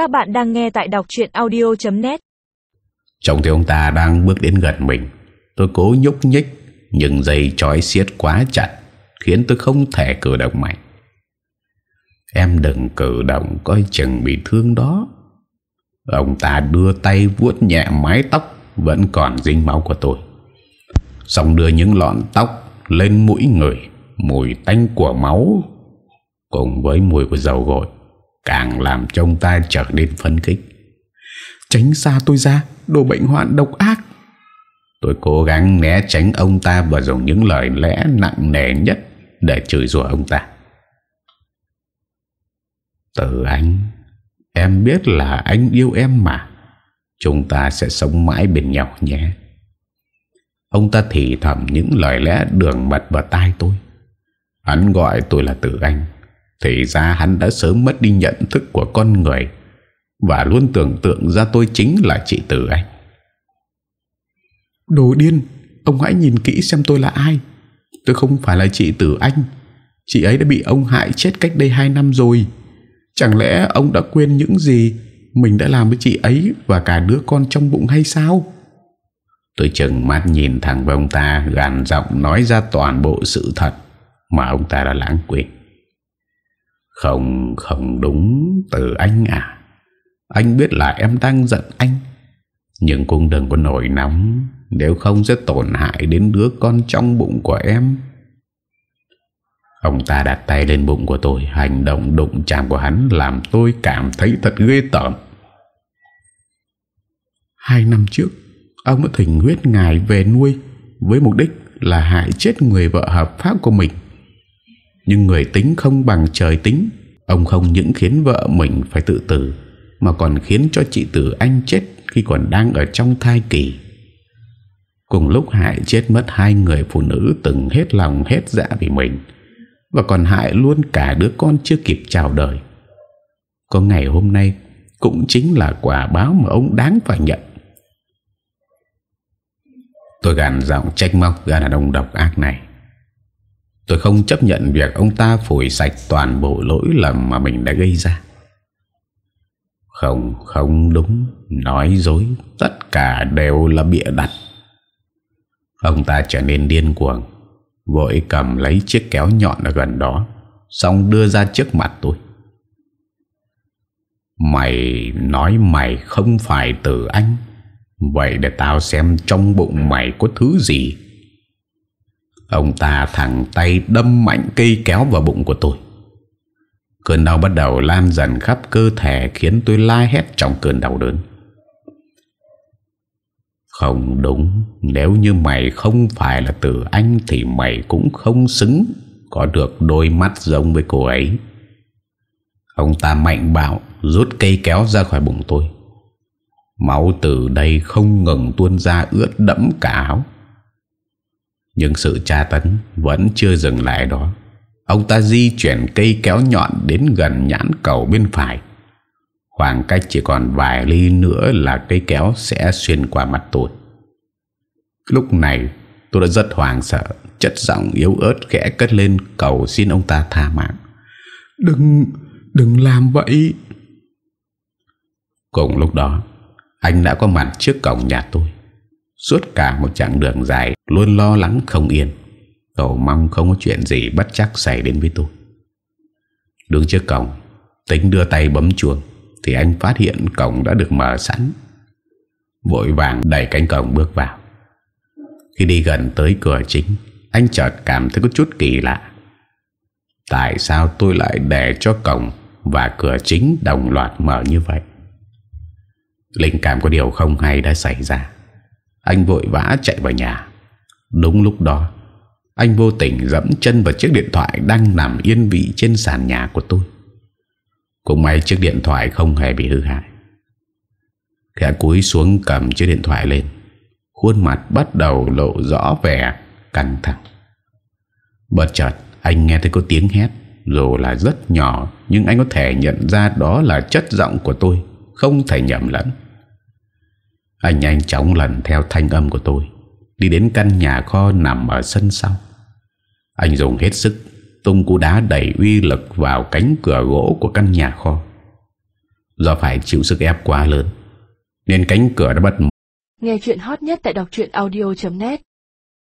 Các bạn đang nghe tại đọc chuyện audio.net Chồng thì ông ta đang bước đến gần mình. Tôi cố nhúc nhích, Nhưng dây trói xiết quá chặt, Khiến tôi không thể cử động mạnh. Em đừng cử động Coi chừng bị thương đó. Ông ta đưa tay vuốt nhẹ mái tóc, Vẫn còn dính máu của tôi. Xong đưa những lọn tóc Lên mũi người, Mùi tanh của máu, Cùng với mùi của dầu gội. Càng làm cho ông ta trở nên phấn khích. Tránh xa tôi ra, Đồ bệnh hoạn độc ác. Tôi cố gắng né tránh ông ta Và dùng những lời lẽ nặng nề nhất Để chửi rủa ông ta. Từ anh, Em biết là anh yêu em mà. Chúng ta sẽ sống mãi bên nhau nhé. Ông ta thì thầm những lời lẽ đường mật vào tai tôi. Hắn gọi tôi là Tử Anh. Thì ra hắn đã sớm mất đi nhận thức của con người Và luôn tưởng tượng ra tôi chính là chị Tử Anh Đồ điên Ông hãy nhìn kỹ xem tôi là ai. Tôi không phải là chị Tử Anh. Chị ấy đã bị ông hại chết cách đây 2 năm rồi. Chẳng lẽ ông đã quên những gì Mình đã làm với chị ấy Và cả đứa con trong bụng hay sao? Tôi chừng mắt nhìn thẳng vào ông ta Gàn giọng nói ra toàn bộ sự thật Mà ông ta đã lãng quên không không đúng Từ anh à. Anh biết là em đang giận anh. Nhưng cũng đừng có nổi nóng. Nếu không sẽ tổn hại đến đứa con trong bụng của em. Ông ta đặt tay lên bụng của tôi. Hành động đụng chạm của hắn Làm tôi cảm thấy thật ghê tởm. Hai năm trước, Ông đã thỉnh huyết ngài về nuôi Với mục đích là hại chết người vợ hợp pháp của mình. Nhưng người tính không bằng trời tính. Ông không những khiến vợ mình phải tự tử, Mà còn khiến cho chị Tử Anh chết Khi còn đang ở trong thai kỳ. Cùng lúc hại chết mất hai người phụ nữ Từng hết lòng hết dạ vì mình, Và còn hại luôn cả đứa con chưa kịp chào đời. Có ngày hôm nay Cũng chính là quả báo mà ông đáng phải nhận. Tôi gàn giọng trách móc ra đàn ông độc ác này. Tôi không chấp nhận việc ông ta phủi sạch toàn bộ lỗi lầm mà mình đã gây ra. Không, không đúng. Nói dối Tất cả đều là bịa đặt. Ông ta trở nên điên cuồng Vội cầm lấy chiếc kéo nhọn ở gần đó Xong đưa ra trước mặt tôi. Mày nói mày không phải từ anh. Vậy để tao xem trong bụng mày có thứ gì. Ông ta thẳng tay đâm mạnh cây kéo vào bụng của tôi. Cơn đau bắt đầu lan dần khắp cơ thể, Khiến tôi la hét trong cơn đau đớn. Không đúng, Nếu như mày không phải là từ anh Thì mày cũng không xứng, Có được đôi mắt giống với cô ấy. Ông ta mạnh bạo, Rút cây kéo ra khỏi bụng tôi. Máu từ đây không ngừng tuôn ra ướt đẫm cả áo. Nhưng sự tra tấn vẫn chưa dừng lại đó. Ông ta di chuyển cây kéo nhọn đến gần nhãn cầu bên phải. Khoảng cách chỉ còn vài ly nữa là cây kéo sẽ xuyên qua mặt tôi Lúc này tôi đã rất hoảng sợ Chất giọng yếu ớt khẽ cất lên cầu xin ông ta tha mạng. Đừng, đừng làm vậy. Cùng lúc đó anh đã có mặt trước cổng nhà tôi Suốt cả một chặng đường dài, Luôn lo lắng không yên. Cầu mong không có chuyện gì bất chắc xảy đến với tôi. Đứng trước cổng, Tính đưa tay bấm chuông, Thì anh phát hiện cổng đã được mở sẵn. Vội vàng đẩy cánh cổng bước vào. Khi đi gần tới cửa chính, Anh chợt cảm thấy có chút kỳ lạ. Tại sao tôi lại để cho cổng Và cửa chính đồng loạt mở như vậy? Linh cảm có điều không hay đã xảy ra. Anh vội vã chạy vào nhà. Đúng lúc đó, Anh vô tình dẫm chân vào chiếc điện thoại Đang nằm yên vị trên sàn nhà của tôi. Cũng may chiếc điện thoại không hề bị hư hại. Khẽ cúi xuống cầm chiếc điện thoại lên. Khuôn mặt bắt đầu lộ rõ vẻ căng thẳng. Bật chợt, anh nghe thấy có tiếng hét, Dù là rất nhỏ, Nhưng anh có thể nhận ra đó là chất giọng của tôi, Không thể nhầm lẫn. Anh nhanh chóng lần theo thanh âm của tôi, Đi đến căn nhà kho nằm ở sân sau. Anh dùng hết sức, Tung cú đá đầy uy lực vào cánh cửa gỗ của căn nhà kho. Do phải chịu sức ép quá lớn, Nên cánh cửa đã bật Nghe chuyện hot nhất tại đọc audio.net